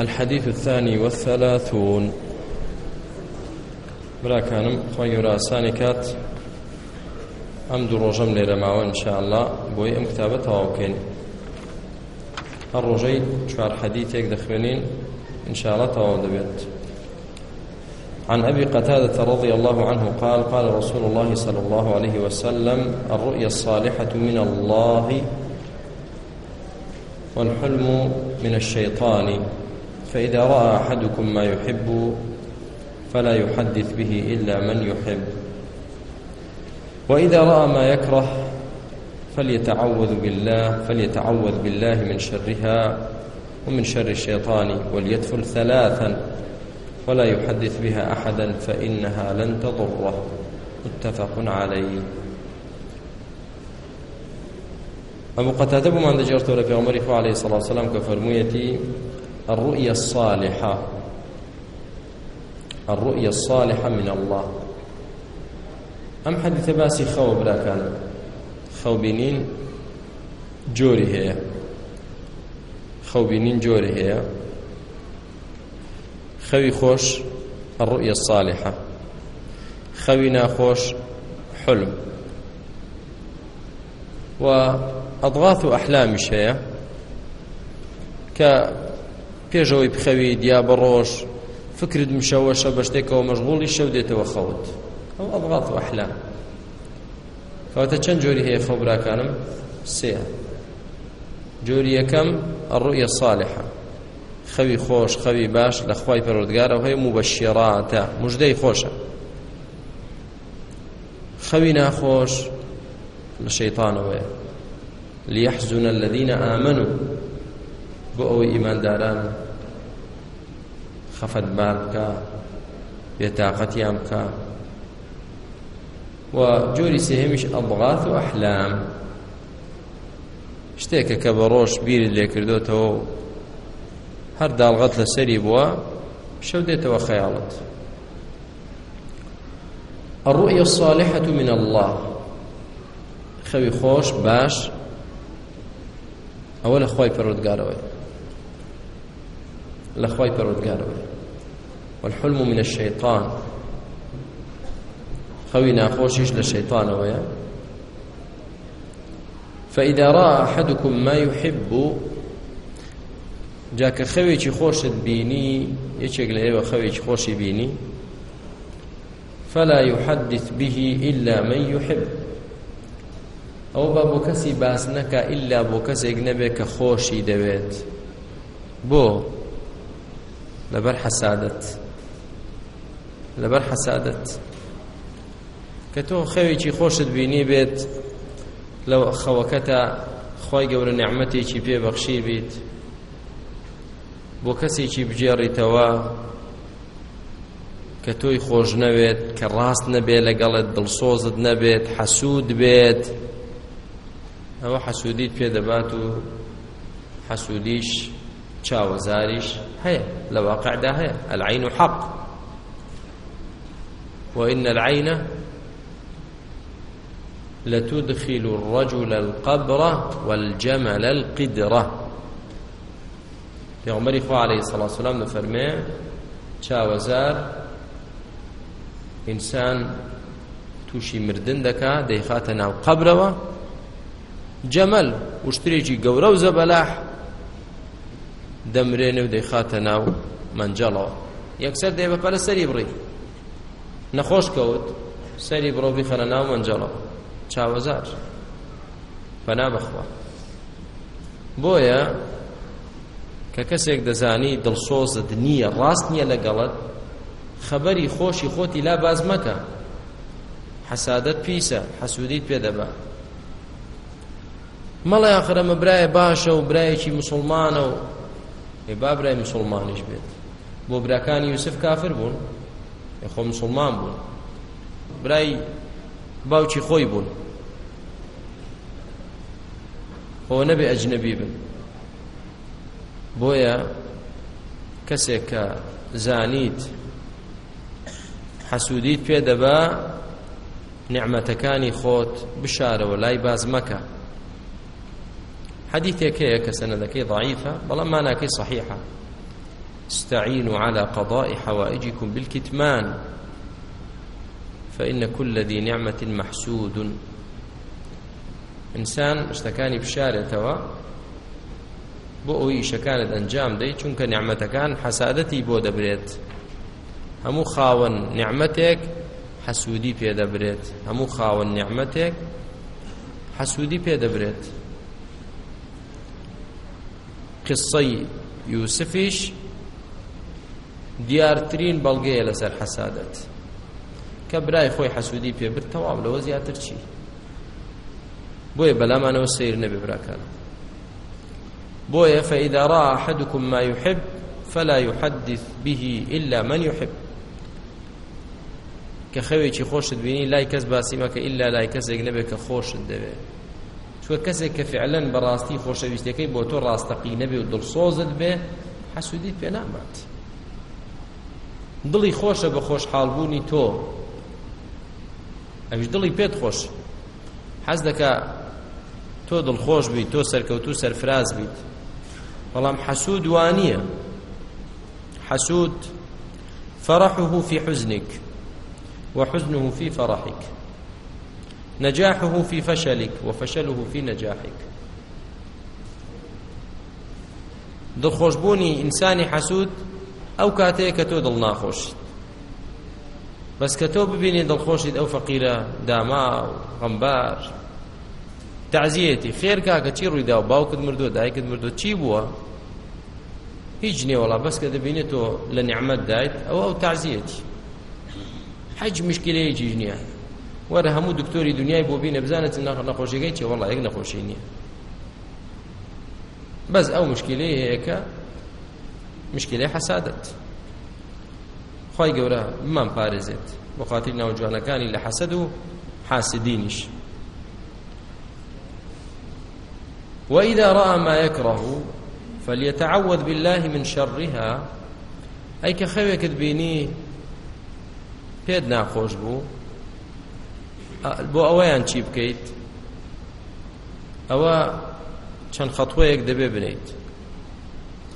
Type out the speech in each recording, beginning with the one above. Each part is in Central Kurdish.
الحديث الثاني والثلاثون براکانم خۆی گەوراسانی کات ئەم دوو ڕۆژەم لێرە ماوە انشاءله بۆی ئەم کتابە تەواو بکەین هەر ڕۆژەی چوار حەدی تێک دەخوێنین انشاءله تەواو دەبێت عن أبي قتادة رضي الله عنه قال قال رسول الله صلى الله عليه وسلم الرؤيا الصالحة من الله والحلم من الشيطان فإذا رأى أحدكم ما يحب فلا يحدث به إلا من يحب وإذا رأى ما يكره فليتعوذ بالله فليتعوذ بالله من شرها ومن شر الشيطان وليدفل ثلاثا ولا يحدث بها أحدا فإنها لن تضره متفق عليه أبو قتادة بمعنى جرت لفي عمر عليه الصلاة والسلام كفرميتي الرؤية الصالحة الرؤية الصالحة من الله ئەم حەدیتە باسی خەوە براکان خەوبینین جۆری هەیە خەوبینین جۆری هەیە خەوی خۆش ڕوئە ساالحە خەوی ناخۆش حلم و ئەضغات و ئەحلامیش هەیە کە پێشەوەی بخەوی دیا بە ڕۆژ فکرت مشەوەشە بە شتێکەوە مەشغوڵی شەو دێتەوە خەوت ئەو ئەڵغات وەحلا کەواتە چەند جۆری هەیە خەوبراکانم سێ جۆری یەکەم الرؤية الصالحة خەوی خۆش خەوی باش لە خوای پەرۆردگارە هەیە مبەشیڕاتە مژدەی خۆشە خەوی ناخۆش لە شەیتانەوەیە ليحزن الذين آمنوا بۆ ئەوەی ئیمانداران خەفەتبار بکە بێتاقەتیان بکە و جۆری سێهێمیش ئەڵبغات و ئەحلام شتێکە کە بە ڕۆژ بیرت لێ کردوتەوە هەر داڵغەت لە سەری بووە شەو دێتەوە خەیاڵت الرؤية الصالحة من الله خوي خوش باش ئەوە لە خۆی پەرۆتگارەوەی لەخوای پەرۆتگارەوە والحلم من الشيطان خوي ناخوشيش للشيطان ويا فإذا رأى أحدكم ما يحب جاکە خەوێکی خۆشت بینی یەکێک لە ئێوە خەوێکی خۆشی بینی فلا يحدث به إلا من يحب ئەو با بۆ کەسی باس نەکە ئللا بۆ کەسێک نەبێت کە خۆشی دەوێت بۆ لەبەر حەسادت لەبەر حەسادت کە تۆ خەوێکی خۆشت بینی بێت لەو خەوەکەتە خی گەورە نعممەتێکی پێبەخشی بیت بۆ کەسێکی بجێڕیتەوە کە تۆی خۆش نەوێت کە ڕاست نەبێت لەگەڵت دڵسۆزت نەبێت حەسوود بێت ئەوە حەسوودیت پێدەبات و حەسوودیش چاوەزاریش هي لواقع ده هي العين حق وإن العين لتدخل الرجل القبر والجمل القدرة پێغمەری خوا عليه سلا سلام دەفەرمێ چاوەزار ئینسان تووشی مردن دەکا دەیخاتە ناو قبرەوە جەمەل وشترێکی گەورە و زەبەلاح دەمرێنێ و دەیخاتە ناو منجەڵەوە یەکسەر دێ بە پەلە سەری بڕی نەخۆش کەوت سەری بڕۆ بیخەنە ناو منجەڵەوە چاوەزار پەنا بەخوا بۆیە کە کەسێک دەزانی دڵسۆزت نییە ڕاست نییە لەگەڵت خەبەری خۆشی خۆتی لا باز مەکە حەسادت پیسە حەسوودیت پێدەبە مەڵی آخر ئەمە برایە باشە و برایەکی مسلمانە و ێ بابرای مسلمانیش بێت بۆ براکانی یوسف کافر بوون خۆ مسلمان بوون برای باوکی خۆی بوون خۆ نەبێ ئەجنەبی بن بۆیە کەسێک کە زانیت حەسوودیت پێ دەبا نعمەتەکانی خۆت بشارەوە لای باز مەکە حديثك هي كسندك ضعيفة بلا ما ناكي صحيحة استعينوا على قضاء حوائجكم بالكتمان فإن كل ذي نعمة محسود ئینسان شتەکانی بشارێتەوە بۆ ئەوی ئیشەکانت ئەنجام دەی چونکە نیعممەتەکان حەسادەتی بۆ دەبرێت هەموو خاوەن نیعممەتێک حەسوودی پێدەبرێت هەموو خاوەن نیعممەتێک حەسوودی پێدەبرێت قسەی یوسفیش دیارترین بەڵگەیە لەسەر حەسادەت کە برای خۆی حەسوودی پێبر تەواو لەوە زیاتر چی بۆیە بەلامانەوە سیر نەبێ براکان بۆیە فإذا رأى أحدكم ما يحب فلا يحدث به إلا من يحب کە خەوێکی خۆشت بینی لای کەس باسی مەکە ئللا لای کەسێک نەبێت کە خۆشت دەوێت چوە کەسێک کە فعلەن بەڕاستی خۆشەویستەکەی بۆ تۆ ڕاستەقی نەبێ و دڵسۆزت بێ حەسوودی پێ نامات دڵی خۆشە بە خۆشحاڵبوونی تۆ ئەویش دڵی پێت خۆش حەز دەکا تۆ دڵخۆش بیت تۆ سەرکەوتو سەرفراز بیت بەڵام حەسوود وانییە حەسوود فەڕەحه في حزنك وحزنه في فرحك نجاحه في فشلك وفشله في نجاحك دڵخۆشببوونی ئینسانی حەسوود ئەو کاتەیە کە تۆ دڵ ناخۆشیت بەس کە تۆ ببینی دڵخۆشیت ئەو فەقیرە داما و غەمبار تعزیەتی فێرکا کە چی ڕوویدا و باوکت مردو دایکت مردو چی بووە هیچ نێوەڵا بەس کە دەبینێت تۆ لە نعممەد دایت ئەو ئەو تعزیەتی حەج مشکلەیەکی ژنیە وەرە هەموو دکتۆری دنیای بۆ بینە بزانێت نەخۆشیەکەی چێ وەڵا یەک نەخۆشی نییە بەس ئەو مشکلەی هەیەکە مشکلەی حەسادت خی گەورە بمان پارێزێت بۆ خاطر ناوجوانەکانی لە حەسەد و حاسدینیش وإذا رأى ما يكره فليتعوذ بالله من شرها أي كخويك تبيني پێت ناخۆش بوو بۆ ئەوەیان چی بکەیت ئەوە چەند خەتوەیەک دەبێ بنیت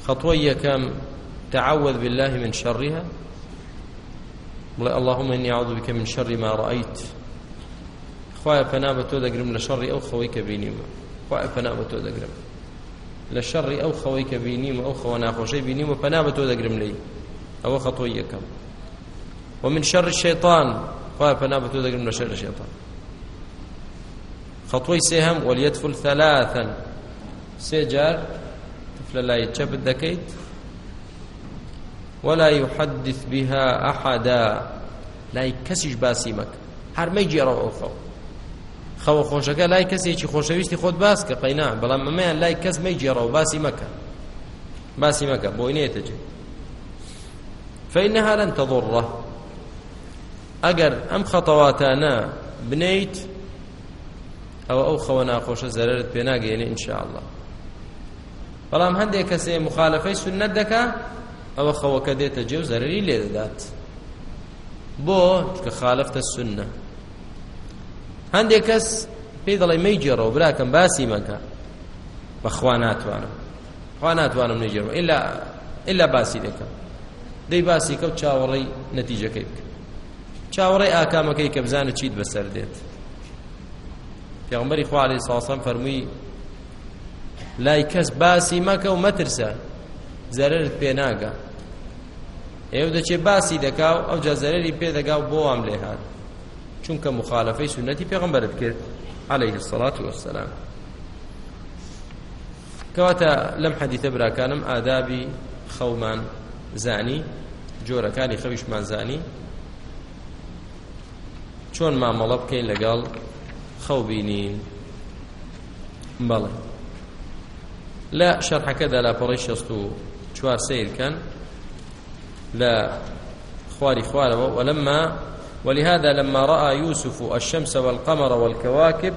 خەتوە یەکەم تعوذ بالله من شرها بڵێ اللهم إني أعوذ بك من شر ما رأيت خوایە پەنا بە تۆ دەگرم لە شەڕی ئەو خەوەی کە بینیمە خوایە پەنا بە تۆ دەگرم لە شەڕی ئەو خەوەی کە بینیمە ئەو خەوە ناخۆشەی بینیمە پەنا بە تۆ دەگرم لی ئەوە خەتۆی یەکەم ومن شر الشيطان خواه پنا بتو دەگرم لە شەر شێتان خەتوی سێهم وەلیەتفل ثەلاثەن سێ جار لە لای چەپت دەکەیت ولا يحدث بها أحدا لای کەسیش باسی مەک هەرمەی جێڕەوە خەو خەوە خۆشەکە لای کەسێکی خۆشەویستی خۆت باس کە قەینا بەڵام ئەمەیان لای کەس مەی جێڕەوە باسی مەکە باسی مەکە بۆی نێتەجێ فإنها لن تضره ئەگەر ئەم خەتەواتانە بنیت ئەو ئەو خەوە ناخۆشە زەرت پێ ناگەێنێ ئینشاءله بەڵام هەندێک کەسێ مخالفەی سنت دەکا ئەوە خەوەکە دێتە جێ و زەرری لێ دەدات بۆ کە خالفتە سنە هەندێک کەس پێی دەڵی مەیجێڕەوە براکەم باسی مەکە بەخوا ناتوانم خوا ناتوانم نەیجێڕەوە ئللا باسی دەکەم دەی باسی کەوت چاوەڕی نەتیجەکەی بکە چاوەڕێ ئاکامەکەی کە بزانە چیت بەسەر دێت پێغمبەری خوارێ ساسەم فەرمووی لای کەس باسی مەکە و مەترسە زەرت پێ ناگە ئێوە دەچێ باسی دەکاو ئەو جەزەرری پێدەگاو بۆوام لێهان چونکە مخالەفەی سنەتی پێغمبەرت کرد عليه الصلاة والسلام کەواتە لەم حەدیتە براکانم ئادابی خەومان زانی جۆرەکانی خەویشمان زانی چۆن مامەڵە بکەین لەگەڵ خەو بینین بەڵێ لە شەرحەکەدا لاپەڕی شەست و چوار سیرکەن لە خواري خوارەوە ولما ولهذا لما رأى يوسف الشمس والقمر والكواكب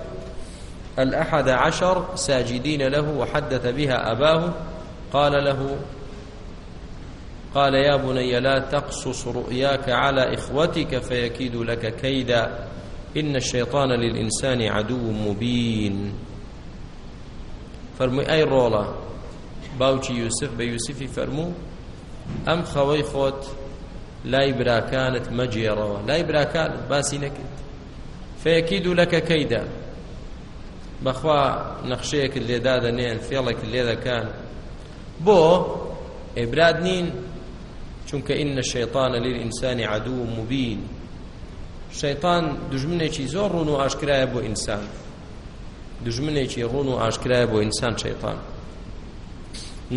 الأحد عشر ساجدين له وحدث بها أباه قال له قال يا بني لا تقصص رؤياك على إخوتك فيكيدوا لك كيدا إن الشيطان للإنسان عدو مبين فرمي أي رولا باوچی یوسف بە یوسفی فەرموو ئەم خەوەی خۆت لای براکانت مەجێڕەوە لای براکانت باسی نەکرد فەیەکی دوولەکە کەیدا بەخوا نەخشەیەکت لێدا دەنێن فێڵێکت لێ دەکەن بۆ ئێبراد نین چونکە ئینە شەیطانە لیر ئینسانی عدو مبین شەیطان دژمنێکی زۆر ڕون و ئاشکرایە بۆ ئینسان دژمنێکی ڕون و ئاشکرایە بۆ ئینسان شەیطان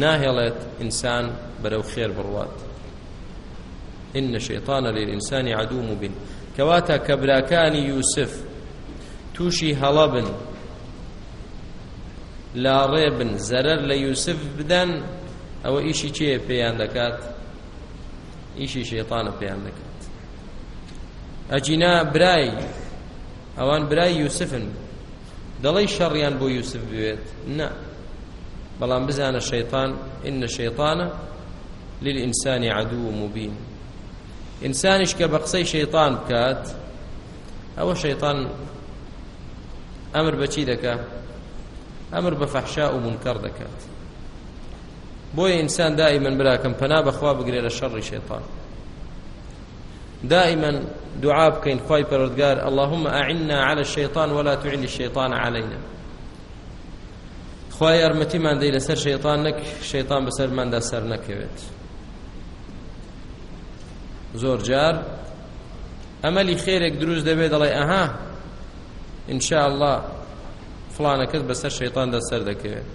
ناهێڵێت ئینسان بەرەو خێر بڕوات إن شيطان للإنسان عدو مبين كواتا كبراكان يوسف توشي هلبن لا ريبن زرر ليوسف بدن أو إيشي چيه بيان دكات ئیشی شێطانە پێیان دەکات ئەجینا برای ئەوان برای یوسفن دەڵی شەڕیان بۆ یوسف بوێت نه بەڵام بزانە شەیطان ئینە شەیطانە للئینسانی عدو و مبین ئینسانیش کە بە قسەی شەیطان بکات ئەوە شەیطان ئەمر بەچی دەکات ئەمر بە فەحشا و منکەڕ دەکات بۆیە ئینسان دائیمەن براکەم پەنا بەخوا بگرێ لە شەڕی شێتان دائما دعا بکەین خی پەرۆردگار اللهم ئاعنا على الشيطان ولا تعل الشيطان علينا خی یارمەتیمان دەی لەسەر شەیطان نەک شەیطان بەسەرماندا سەر نەکەوێت زۆر جار ئەمەلی خێرێک دروست دەبێت دەڵێ ئەها ئینشاء الله فلانە کەس بەسەر شەیطاندا سەر دەکەوێت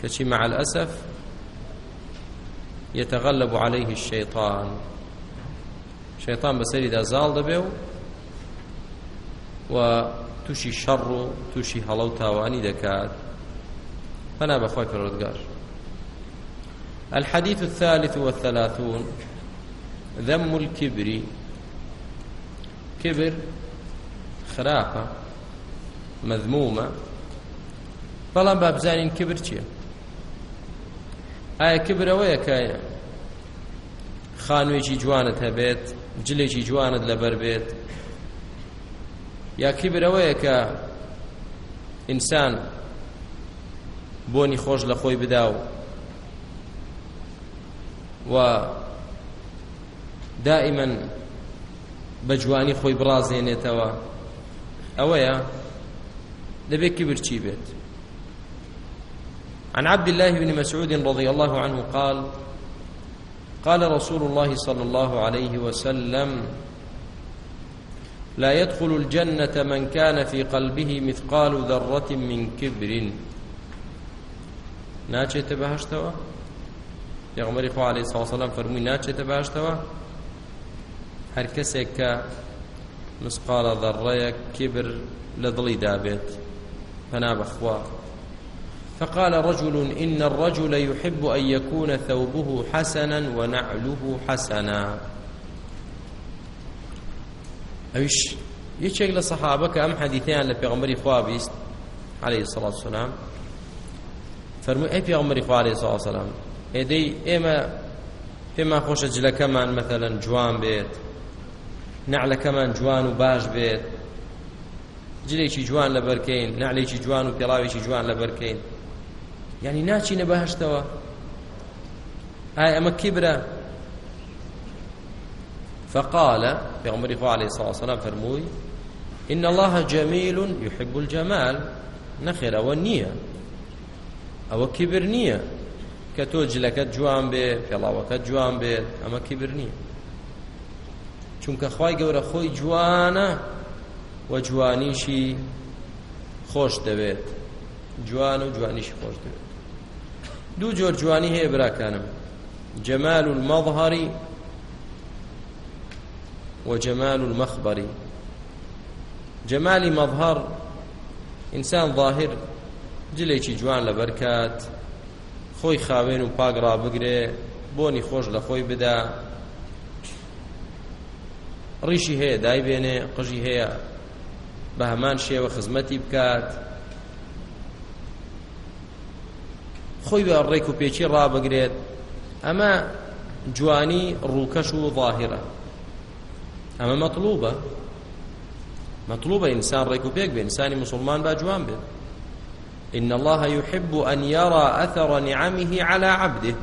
کەچی مع الأسف يتغلب عليه الشيطان شيطان بسري دا زال دبيو و توشي شر توشي هلو تاواني دكات فنا بخوي في الردقار الحديث الثالث والثلاثون ذم الكبر كبر خراقة مذمومة بەڵام بابزانین کبر چییە ئایا کبرەوەیە کە خانوێکی جوانت هەبێت جلێکی جوانت لەبەر بێت یا کبرەوەیە کە ئینسان بۆنی خۆش لە خۆی بدا و و دائما بە جوانی خۆی بڕازێنێتەوە ئەوەیە دەبێت کبر چی بێت عن عبد الله بن مسعود رضي الله عنه قال قال رسول الله صلى الله عليه وسلم لا يدخل الجنة من كان في قلبه مثقال ذرة من كبر ناچێتە بەهشتەوە پێغمەری خوا عليه ساسەلام فەرمووی ناچێتە باشتەوە هەر کەسێک کە مسقالە دەڕەیە کبر لە دڵی دابێت پەنا بەخوا فقال رجل إن الرجل يحب أن يكون ثوبه حسنا ونعله حسنا أيش يشيك لصحابك أم حديثين لبيغمري خوابيست عليه الصلاة والسلام فەرمو ئەی پێغمەری خوارێ ساسەلام ئێدەی ئێمە پێمان خۆشە جلەکەمان مەثلەن جوان بێت نعلەکەمان جوان و باش بێت جلێکی جوان لەبەرکەین نعلێکی جوان و پێڵاوێکی جوان لەبەرکەین ینی ناچینە بەهشتەوە ئایا ئەمە کیبرە فقال پیغمبری خوا علیه الصلاه والسلام فرمووی ان الله جميل يحب الجمال نخیر ئەوە نییە ئەوە کیبر نییە کە تۆ جلەکەت جوان بێ پێڵاوەکەت جوان بێت ئەمە کیبر نییە چونکە خی گەورە خۆی جوانە و جوانیشی خۆش دەوێت جوان و جوانیشی خۆش دەوێت دوو جۆر جوانی هەیە براکانم جەمال و المەظهەری وجمال المخبر جمال مظهر ئینسان ظاهر جلێکی جوان لە بەرکات خۆی خاوێن و پاگرا بگرێ بۆنی خۆش لە خۆی بدا ڕیشی هەیە دایبێنێ قژی هەیە بە هەمان شێوە خزمەتی بکات خۆی بە ڕێک و پێچی ڕابگرێت ئەمە جوانی ڕووکەش و ظاهرە ئەمە مەطلوبە مەطلوبە ئینسان ڕێک و پێک بێ ئینسانی مسلمان با جوان بێت إن الله يحب أن يرى أثر نعمه على عبده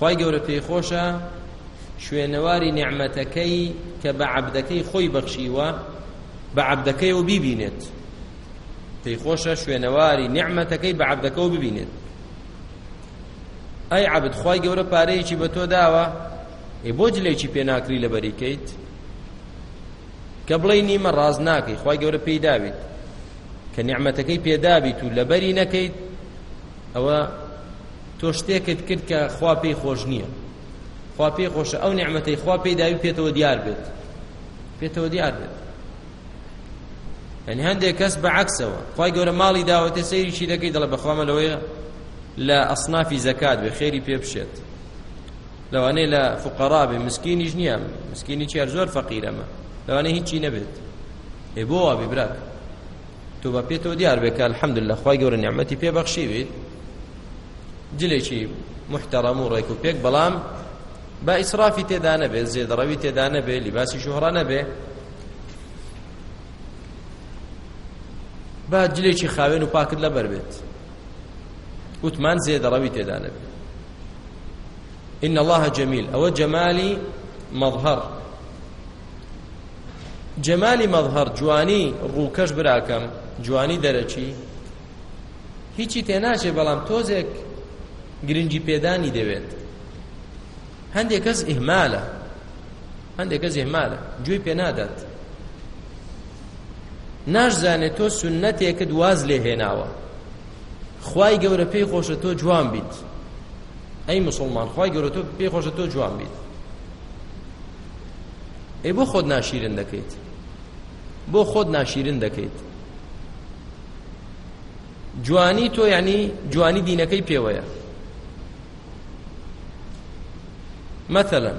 خی گەورە پێی خۆشە شوێنەواری نعمەتەکەی کە بە عبدەکەی خۆی بەخشیوە بە عبدەکەی و بیبینێت پێی خۆشە شوێنەواری نعمەتەکەی بە عبدەکە و ببینێت ئەی عبد خی گەورە پارەیەکی بە تۆ داوە ئێ بۆ جلێکی پێناکری لە بەریکەیت کە بڵێ نیمە ڕاز ناکەی خی گەورە پێی داویت کە نعمەتەکەی پێدابیت و لەبەری نەکەیت ئەوە تۆ شتێکت کرد کە خوا پێی خۆش نییە خوا پێی خۆشە ئەو نعمەتەی خوا پێی داوی پێتەوە دیار بێت پێتەوە دیار بێت ئەنی هەندێک کەس بەعکسەوە خی گەورە ماڵی داوەتە سەیریشی دەکەی دەڵە بەخوامە لەوەیە لە ئەسنافی زەکات بێ خێری پێ بشێت لەوانەیە لە فقەرا بێ مسکینیش نییە مسکینی چیار زۆر فەقیرەمە لەوانەیە هیچی نەبێت ێ بۆ وابێ براک تۆ بە پێتەوە دیار بێکە الحەمدلله خی گەورە نیعممەتی پێبەخشی بێت جلێکی محتەڕەم و ڕێک و پێک بەڵام با ئیسرافی تێدا نەبێت زێدەڕەوی تێدا نەبێت لیباسی شوهڕە نەبێت با جلێکی خاوێن و پاکت لەبەر بێت وتمان زێدەڕەوی تێدا نەبێت إن الله جميل أو جمالي مظهر جمالی مەظهر جوانی ڕووکەش براکەم جوانی دەرەچی هیچی تێناچێ بەڵام تۆزێک گرنگی پێدانی دەوێت هەندێک کەس ئیهمالە هەندێک کەس ئیهمالە گوێی پێ نادات ناشزانێت تۆ سنەتێکت واز لێ هێناوە خی گەورە پێی خۆشە تۆ جوان بیت ئەی مسلمان خی گەورە تۆ پێی خۆشە تۆ جوان بیت ئەی بۆ خۆت ناشیرن دەکەیت بۆ خۆت ناشیرن دەکەیت جوانی تۆ یعنی جوانی دینەکەی پێوەیە مثلا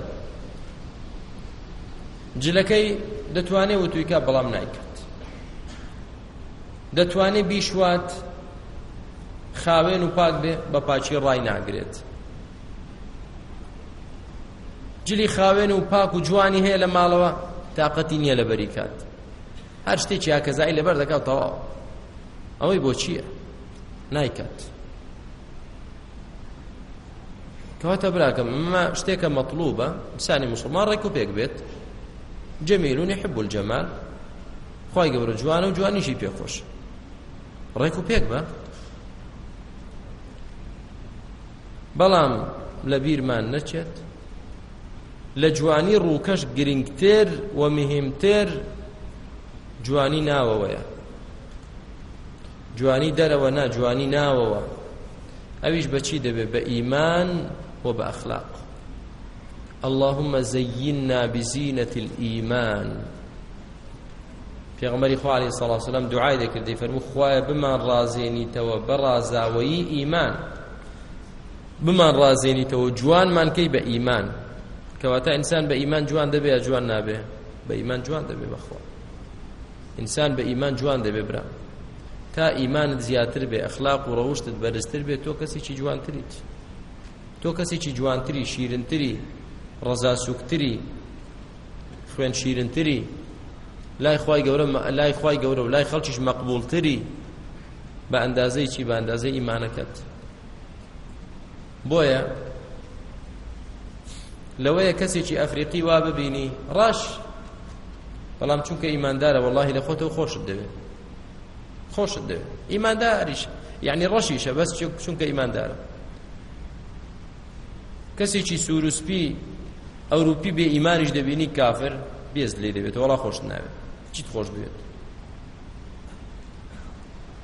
جلەکەی دەتوانێت وتویکە بەڵام نایکە دەتوانێت بیشوات خاوێن و پاک بێ بە پاچی ڕای ناگرێت جلی خاوێن و پاک و جوانی هەیە لە ماڵەوە تااقەتی نییە لە بەریکات هەر شتێکی یاکەزایی لەبەر دەکات تەواو ئەوەی بۆ چییە نایکات کەواتە براکەم ئەمە شتێکە مەطلوبە ئینسانی مسلمان ڕێک و پێک بێت جەمیلونی حب الجەمال خی گەورە جوانە و جوانیشی پێخۆشە ڕێک و پێک بە بەڵام لە بیرمان نەچێت لە جوانی ڕووکەش گرنگتر و مهمتر جوانی ناوەوەیە جوانی دەرەوە نا جوانی ناوەوە ئەویش بەچی دەبێت بە ئیمان و بە ئەخلاق اللهم زينا بزينة الإيمان پێغمەری خوالی سەڵاسلام دوعای دەکردی فەرمو خوایە بمان ڕازێنیتەوە بە ڕازاوەیی ئیمان بمان ڕازێنیتەوە جوانمانکەی بە ئیمان کەواتە ئینسان بە ئیمان جوان دەبێ یا جوان نابێ بە ئیمان جوان دەبێ بەخوا ئینسان بە ئیمان جوان دەبێ برا تا ئیمانت زیاتر بێ ئەخلاق و ڕەوشتت بەرزتر بێ تۆ کەسێکی جوانتریت تۆ کەسێکی جوانتری شیرنتری ڕەزاسووکتری خوێن شیرنتری لای خوای گەورە لای خوای گەورە و لای خەڵکیش مەقبولتری بە ئەندازەی چی بە ئەندازەی ئیمانەکەت بۆیە لەوەیە کەسێکی ئەفریقی وا ببینی ڕاش بەڵام چونکە ئیماندارە واللهی لە خۆتەوە خۆشت دەوێت خۆشت دەوێت ئیمانداریش یعنی ڕەشیشە بەس چونکە ئیماندارە کەسێکی سوروسپی ئەوروپی بێ ئیمانیش دەبینی کافر بێز لێ دەبێت وڵا خۆش ناوێت چیت خۆش بێت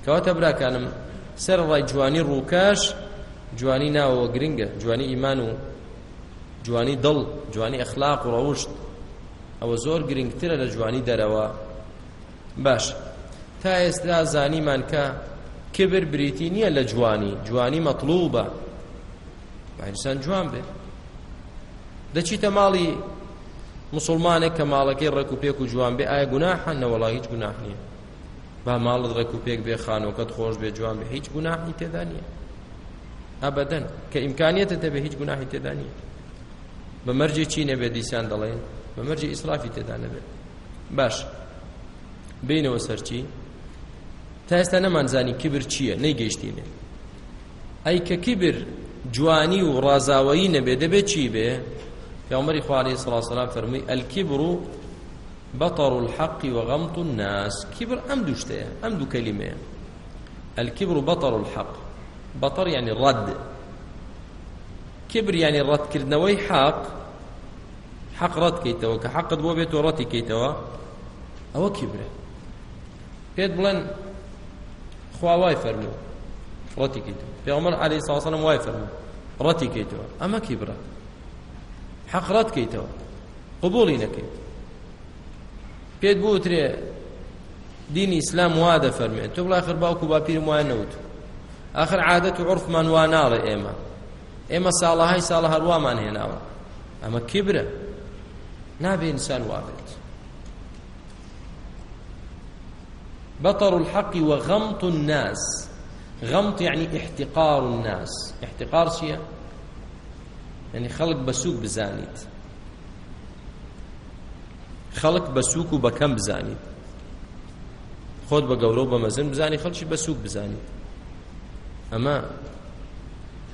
کەواتە براکانم سەر ڕای جوانی ڕووکەش جوانی ناوەوە گرنگە جوانی ئیمان و جوانی دڵ جوانی ئەخلاق و ڕەوشت ئەوە زۆر گرنگترە لە جوانی دەرەوە باش تا ئێستا زانیمان کە کبر بریتی نییە لە جوانی جوانی مەطلوبە بانسان جوان بێت دەچیتە ماڵی مسلمانێک کە ماڵەکەی ڕێک و پێک و جوان بێ ئایا گوناحە نەوەڵا هیچ گوناح نییە با ماڵت ڕێک و پێک بێ خانۆکەت خۆش بێ جوان بێ هیچ گوناحی تێدا نییە ئەبەدەن کە ئیمکانیەتە دەبێ هیچ گوناحی تێدا نییە بە مەرجی چی نەبێ دیسان دەڵێن بە مەرجی ئیسلافی تێدا نەبێت باش بینەوە سەرچی تا ئێستا نەمانزانی کبر چییە نەیگەیشتینێ ئەی کە کبر جوانی و ڕازاوایی نەبێ دەبێت چی بێ پیامبری خوا علیه الصلاة والسلام فرمی الكبر بطر الحق وغمط الناس كبر ام دوشته ام دو كلمه الكبر بطر الحق بطر يعني الرد كبر يعني الرد كردنوي حق حق رد كيتوا كحق بو بيتو رد كيتوا او كبره بيت بلن خوا واي فرمو رد كيتوا پیامبر علیه الصلاة والسلام واي فرمو رد كيتوا اما كبره حەقڕات کەیتەوە قبوڵی نەکەیت پێت بوترێ دینی ئیسلام وا دەفەرمێن تۆ بڵاخر باوکو باپیرم وای نەوت آخر عادەت و عرفمان وا ناڵێ ئێمە ئێمە ساڵەهای ساڵە هەروامان هێناوە ئەمە کبرە نابێ ئینسان وابێت بطر الحق وغمط الناس غمط يعني احتقار الناس احتقار شيء ینی خەڵک بە سووک بزانیت خەڵک بە سووک و بەکەم بزانیت خۆت بە گەورە و بە مەزن بزانی خەڵکی بە سووک بزانیت ئەمە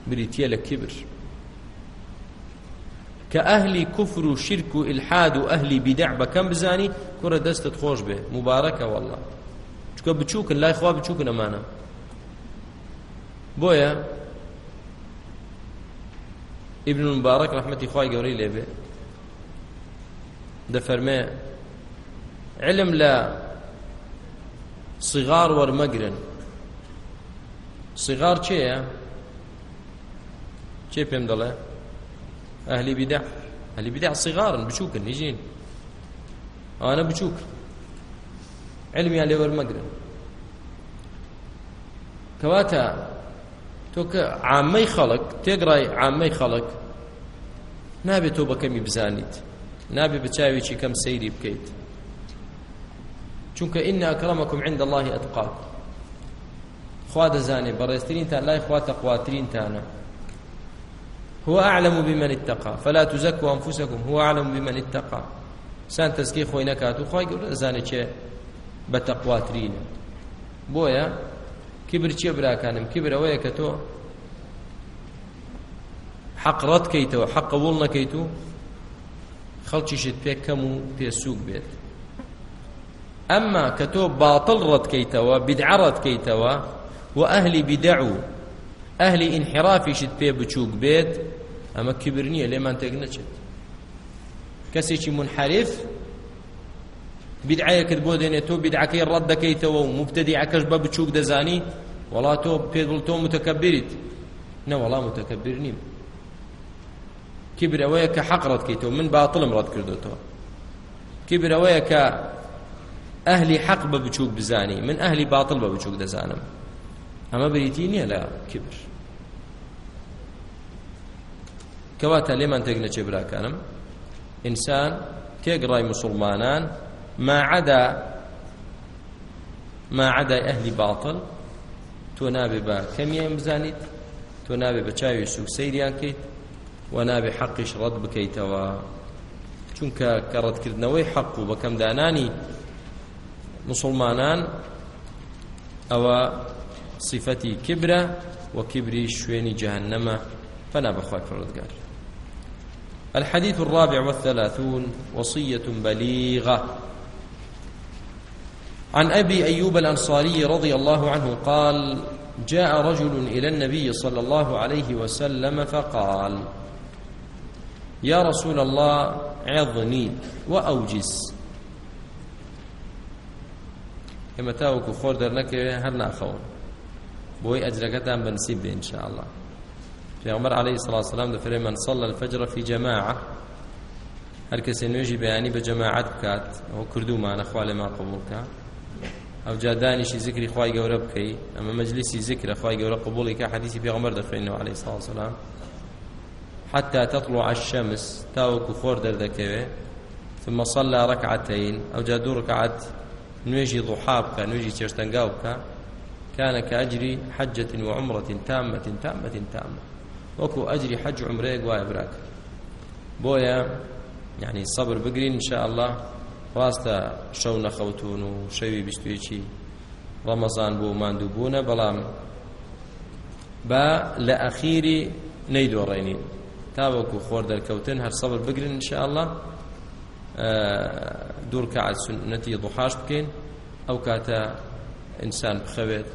بریتە لە کبر کە ئەهلی کوفر و شرک و ئلحاد و ئەهلی بیدع بەکەم بزانی کوڕە دەستت خۆش بێ مبارەکە والله چکە بچووکن لای خوا بچووکن ئەمانە بۆیە ابن مبارك رحمة إخوة قوري لبه دفرما علم لا صغار ورمقرن صغار چه چه پێم دەڵێ ئەهلی بیدا ئەهلی بیدا صغارن بچووکن نیژین ئەوانە بچووک علمیان لێ وەرمەگرن کەواتە تۆ کە عامەی خەڵک تێگڕای عامەی خەڵک نابێت تۆ بەکەمی بزانیت نابێت بە چاوێکی کەم سەیری بکەیت چونکە ئین ئەکرەمەکم عند الله ئەتقاکم خوا دەزانێ بەڕێستترینتان لای خوا تەخواترینتانە هو أعلم بمن اتقى فلا تزكوا أنفسكم هو أعلم بمن اتقى سان تزكي خوي نكاتو خوي قبل أزاني چه بتقواترين بويا کیبر چییە براکانم کیبر ئەوەیە کە تۆ حەق ڕەتکەیتەوە حەق قبول نەکەیت و خەڵکیشت پێ کەم و پێسووک بێت ئەمما کە تۆ باتڵ ڕەتکەیتەوە بدعە ڕەتکەیتەوە و ئەهلی بدع و ئەهلی ئینحرافیشت پێ بچووک بێت ئەمە کیبر نییە لێمان تێک نەچێت کەسێکی منحرف بیدعەکەت بۆ دێنێت تۆ بیدعەکەی ڕەت دەکەیتەوە و مبتەدیعەکەش بە بچووک دەزانی وەڵا تۆ پێت بڵ تۆ متەکەبیریت نە وەڵام متەکەبیر نیم کیبرەوەیە کە حەق ڕەت کەیتەوە من باتڵم ڕەت کردوتەوە کیبرەوەیە کە ئەهلی حەق بە بچووک بزانی من ئەهلی باتڵ بە بچووک دەزانم ئەمە بریتی نییە لە کبر کەواتە لێمان تێک نەچێ براکانم ئینسان تێگڕای مسلمانان ما عدا ما عدا ئەهلی باڵتن تۆ نابێ بە کەمیان بزانیت تۆ نابێ بە چاوی سوک سەیریان کەیت و نابێ حەقیش ڕەت بکەیتەوە چونکە کە ڕەتکردنەوەی حەق و بەکەمدانانی مسلمانان ئەوە صفەتی کبرە و کبری شوێنی جهنمە فەنا بەخوای پڕۆزگار الحديث الرابع والثلاثون وصية بليغة عن أبي أيوب الأنصاري رضي الله عنه قال جاء رجل إلى النبي صلى الله عليه وسلم فقال يا رسول الله عظني وأوجس ئێمە تاوەکو خۆر دەرنەکەوێ هەر ناخەون بۆی ئەجرەکەتان بەنسیب بێ انشاءله پێغمبەر عليه الصلاة والسلام دەفرێ من صلى الفجر في جماعة هەر کەسێ نوێژی بەیانی بە جەماعەت بکات ئەو کردومانە خوا لێمان قبول بکات ئەو جادانیشی ذکری خی گەورە بکەی ئەمە مەجلیسی ذکرە خی گەورە قبولی کە حدیثی پێغمبەر دەخوێنەوە عليه سا سلام حتى تطلع الشمس تاوكو خور دردكوي ثم صلى ركعتين أو جادو ركعت نوێژی ضحابکە نوێژی چێشتەنگا بکە كان كأجر حجة وعمرة تامة تامة تامة وكو أجر حج عمريك وإبراك بويا يعني الصبر بقرين إن شاء الله خواستە شەو نەخەوتون و شەوی بیستویەکی ڕەمەزان بۆ ماندوو بوونە بەڵام بە لە ئەخیری نەیدۆڕێنین تاوەکو خۆر دەرکەوتن هەر سەبر بگرن انشاءله دوورکە عسنەتی دوحاش بکەین ئەو کاتە ئینسان بخەوێت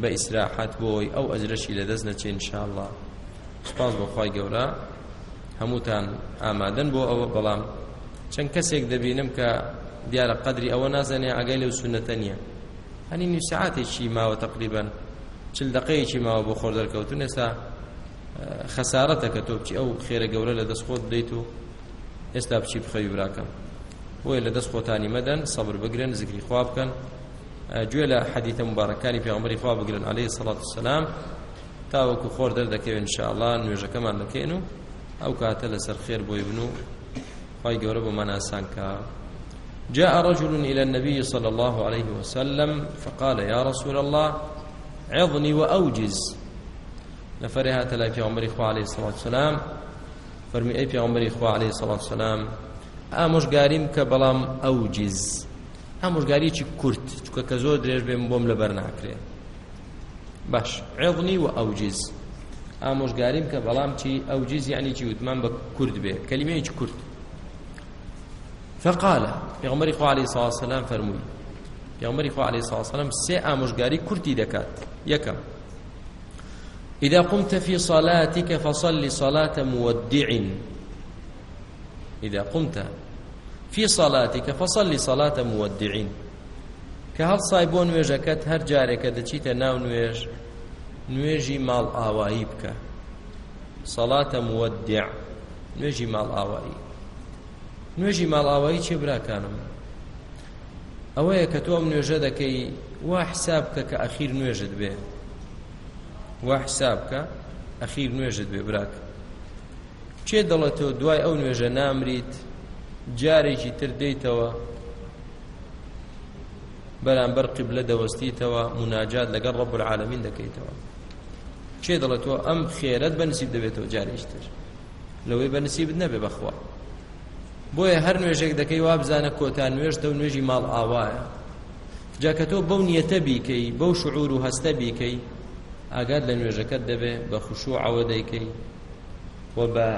بە ئیسراحات بۆی ئەو ئەجرەشی لەدەست نەچێن انشاءله سپاس بۆخوای گەورە هەمووتان ئامادەن بۆ ئەوە بەڵام چەند کەسێک دەبینم کە دیارە قدری ئەوە نازانێ ئەگەی لەو سونەتە نییە هەنی نووسعاتێکی ماوە تقریبا چل دقەیەکی ماوە بۆ خۆر دەرکەوتون ئێستا خەسارەتە کە تۆ بچی ئەو خێرە گەورە لە دەستخۆت دەیت و ئێستا بچی بخەوی براکەم بۆیە لە دەست خۆتانی مەدەن سەبر بگرن زگری خوا بکەن گوێ لە حەدیتە مبارەکانی پێغمبەری خوا بگرن عليه سەڵات سلام تاوەکو خۆر دەردەکەوێن شاءڵان نوێژەکەمان دەکەین و ئەو کاتە لەسەر خێر بۆی بن و خی گەورە بۆ ماناسان کە جاء رجل إلى النبي صلى الله عليه وسلم فقال يا رسول الله عظني وأوجز نفرها تلا في عمر إخوة عليه الصلاة والسلام فرمي أي في عمر إخوة عليه الصلاة والسلام ئامۆژ گاریم کە بەڵام ئەوجیز ئامۆژگاریی کورت چکە کە زۆر درێژ بێم بۆم لە بەر ناکرێ باش عێڵنی و ئەوجیز ئامۆژگاریم کە بەڵام چی ئەوجیز یعنی چی وتمان بە کورد بێ کەلیمەیەکی کورد فقال پیغمبری خو علیه الصلاه والسلام فرمووی پیغمبری خو علیه الصلاه والسلام سێ ئامۆژگاری کورتی دەکات یەکەم إذا قمت في صلاتك فصل صلاة مودع إذا قمت في صلاتك فصل صلاة مودع كهل صايبون ويجكت هر جارك دچيت ناو نويج نويجي مال آوائي بك صلاة مودع نويجي مال آوائي نوێژی ماڵاوایی چێ براکانم ئەوەیە کە تۆم نوێژە دەکەی وا حساب بکە کە ئەخیر نوێژت بێ وا حساب بکە ئەخیر نوێژت بێ براکە چێ دەڵێت تۆ دوای ئەو نوێژە نامریت جارێکی تر دەیتەوە بەرامبەر قبلە دەوەستیتەوە مناجات لەگەڵ ڕب العالمین دەکەیتەوە چێ دەڵێت تۆ ئەم خێرەت بەنسیب دەبێتەوە جارێکی تر لەوەی بەنسیبت نەبێ بەخوا بۆیە هەر نوێژێک دەکەی وا بزانە کۆتان نوێژتە و نوێژی ماڵ ئاوایە جاکە تۆ بەو نیەتە بیکەی بەو شعور و هەستە بیکەی ئاگات لە نوێژەکەت دەبێ بە خوشوع ئەوە دەیکەی و بە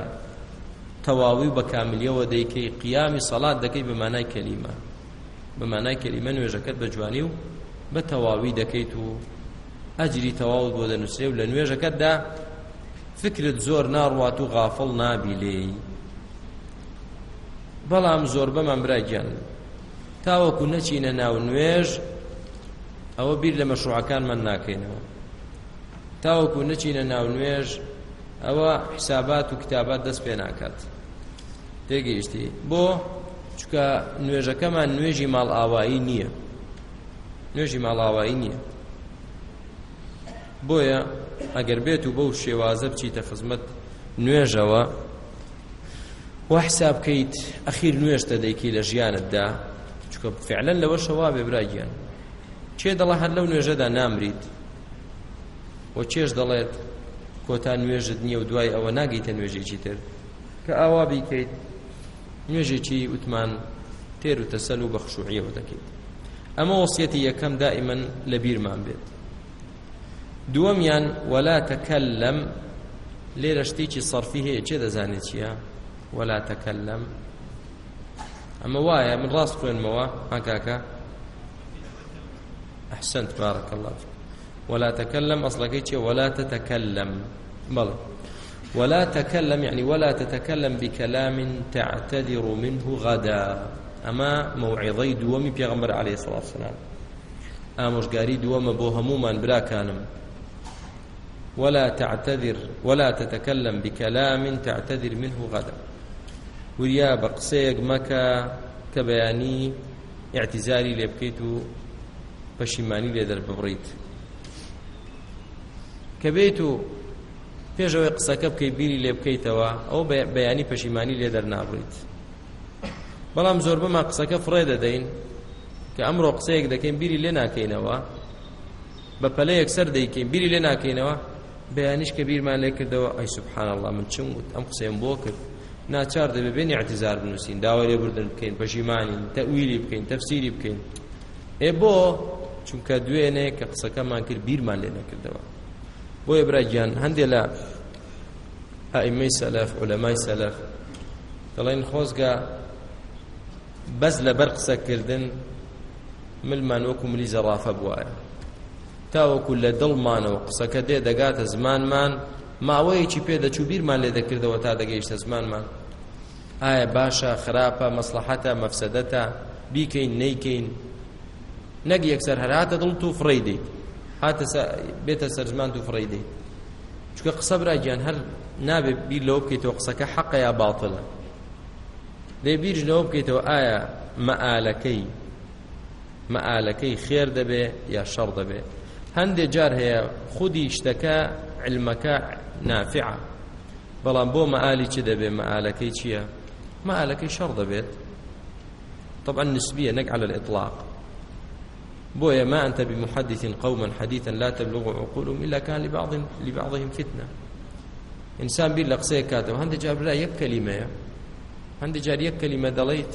تەواوی و بە کاملیەوە دەیکەی قیامی سەڵات دەکەی بە مانای کەلیمە بە مانای کەلیمە نوێژەکەت بە جوانی و بە تەواوی دەکەیت و ئەجری تەواوت بۆ دەنووسێ و لە نوێژەکەتدا فکرت زۆر ناڕوات و غافڵ نابی لێی بەڵام زۆر بەمان برای گیان تاوەکو نەچینە ناو نوێژ ئەوە بیر لە مەشروعەکانمان ناکەینەوە تاوەکو نەچینە ناو نوێژ ئەوە حیسابات و کتابات دەست پێ ناکات تێگەیشتی بۆ چکە نوێژەکەمان نوێژی ماڵ ئاوایی نییە نوێژی ماڵاوایی نییە بۆیە ئەگەر بێت و بەو شێوازە بچیتە خزمەت نوێژەوە وا حساب بکەیت ئەخیر نوێشتە دەیکی لە ژیانتدا چکە فعلەن لەوە شەوا بێ براگیان چێ دەڵە هەر لەو نوێژەدا نامریت بۆ چێش دەڵێت کۆتا نوێژت نییە و دوای ئەوە ناگەیتە نوێژێکی تر کە ئاوا بیکەیت نوێژێکی وتمان تێر و تەسەل و بەخشوعیەوە دەکەیت ئەمە وەسیەتی یەکەم دائیمەن لە بیرمان بێت دووەمیان وەلا تەکەل لەم لێرە شتێکی سەرفی هەیە چێ دەزانێت چییە ولا تكلم أما وايا من راس خوين موا هكاكا أحسنت بارك الله فيك ولا تكلم أصلك ولا تتكلم بلى ولا تكلم يعني ولا تتكلم بكلام تعتذر منه غدا أما موعظي دومي بيغمبر عليه الصلاة والسلام ئامۆژگاری دووەمە بۆ هەمومان براکانم ولا تعتذر ولا تتكلم بكلام تعتذر منه غدا وریا بە قسەیەک مەکە کە بەیانی اعتیزاری لێ بکەیت و پەشیمانی لێ دەربڕیت کە بێت و پێشەوەی قسەکە بکەی بیری لێ بکەیتەوە ئەو بەیانی پەشیمانی لێ دەرنابڕیت بەڵام زۆر بما قسەکە فڕێ دەدەین کە ئەمڕۆ قسەیەک دەکەین بیری لێ ناکەینەوە بە پەلەیەک سەر دەیکەین بیری لێ ناکەینەوە بەیانیش کە بیرمان لێ کردەوە ئەی سوبحان الله من چم وت ئەم قسەم بۆ کرد ناچار دەبێ بێنی اعتزار بنووسین داوای لێبوردن بکەین پەشیمانین تەویلی بکەین تەفسیری بکەین ئێ بۆ چونکە دوێنێ کە قسەکەمان کرد بیرمان لێ نەکردەوە بۆ ئێبراگیان هەندێک لە ئەئیمەی سەلەف عولەمای سەلەف دەڵێن خۆزگە بەس لەبەر قسەکردن ملمان وەکو ملی زەرافە بوایە تاوەکو لە دڵمانەوە قسەکە دێ دەگاتە زمانمان ماوەیەکی پێدەچوو بیرمان لێ دەکردەوە تا دەگەیشتە زمانمان ئایا باشە خراپە مەسلحەتە مەفسەدەتە بیکەین نەیکەین نەک یەکسەر هەرهاتە دڵ تو فڕی دەیت هاتە بێتە سەرزمان تو فڕی دەیت چکە قسە براگیان هەر نابێت بیر لەوە بکەیتەوە قسەکە حەقە یا باڵتلە دەی بیرژ لەوە بکەیتەوە ئایا مەعالەکەی مەعالەکەی خێر دەبێ یا شەڕ دەبێ هەندێک جار هەیە خودی شتەکە علمەکە نافعە بەڵام بۆ مەعالی چی دەبێ مەعالەکەی چییە؟ مالەکەی شەڕ دەبێت طبعا نسبية نك على الإطلاق بويا ما أنت بمحدث قوما حديثا لا تبلغ عقولهم إلا كان لبعض لبعضهم فتنة إنسان بير لقسي كاتب هندي جاب برا يك كلمة هندي جار يك كلمة دليت